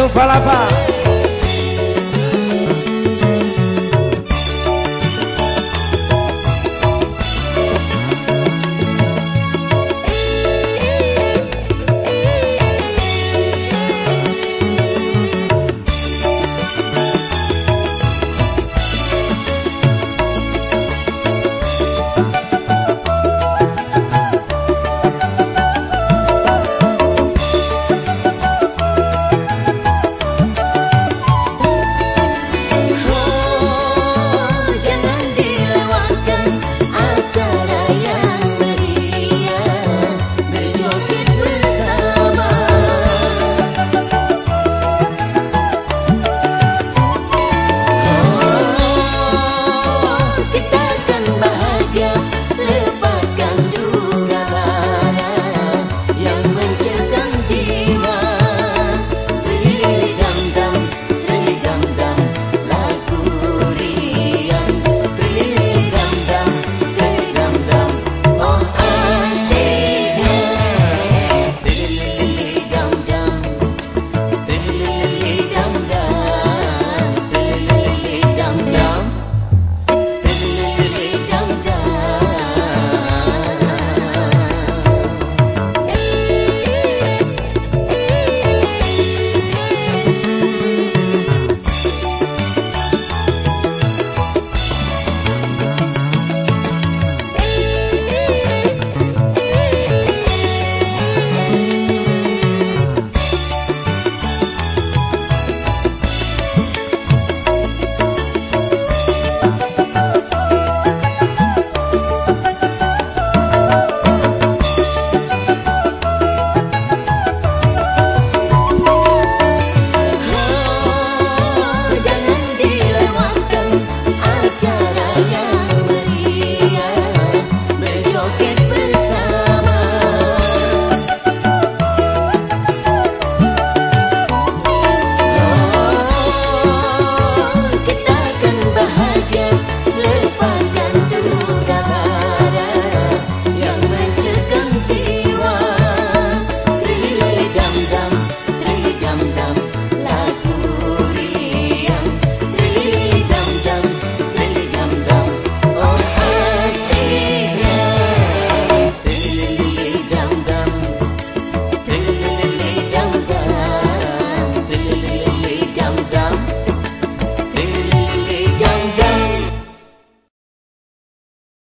Juninho falava